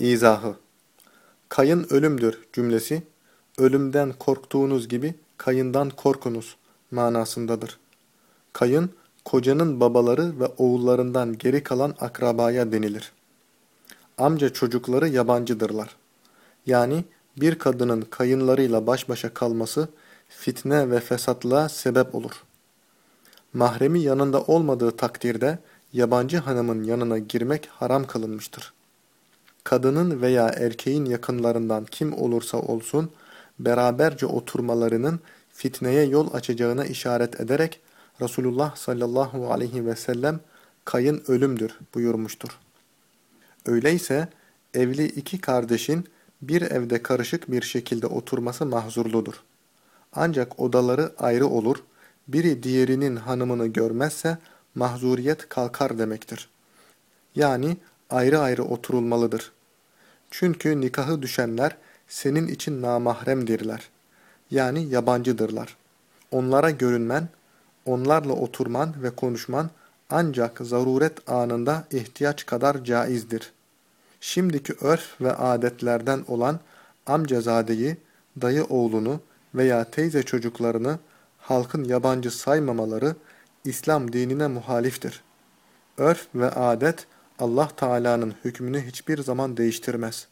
İzahı Kayın ölümdür cümlesi, ölümden korktuğunuz gibi kayından korkunuz manasındadır. Kayın, kocanın babaları ve oğullarından geri kalan akrabaya denilir. Amca çocukları yabancıdırlar. Yani bir kadının kayınlarıyla baş başa kalması fitne ve fesatlığa sebep olur. Mahremi yanında olmadığı takdirde yabancı hanımın yanına girmek haram kılınmıştır. Kadının veya erkeğin yakınlarından kim olursa olsun beraberce oturmalarının fitneye yol açacağına işaret ederek Resulullah sallallahu aleyhi ve sellem kayın ölümdür buyurmuştur. Öyleyse evli iki kardeşin bir evde karışık bir şekilde oturması mahzurludur. Ancak odaları ayrı olur, biri diğerinin hanımını görmezse mahzuriyet kalkar demektir. Yani ayrı ayrı oturulmalıdır. Çünkü nikahı düşenler senin için namahremdirler. Yani yabancıdırlar. Onlara görünmen, onlarla oturman ve konuşman ancak zaruret anında ihtiyaç kadar caizdir. Şimdiki örf ve adetlerden olan amcazadeyi, dayı oğlunu veya teyze çocuklarını halkın yabancı saymamaları İslam dinine muhaliftir. Örf ve adet Allah Teala'nın hükmünü hiçbir zaman değiştirmez.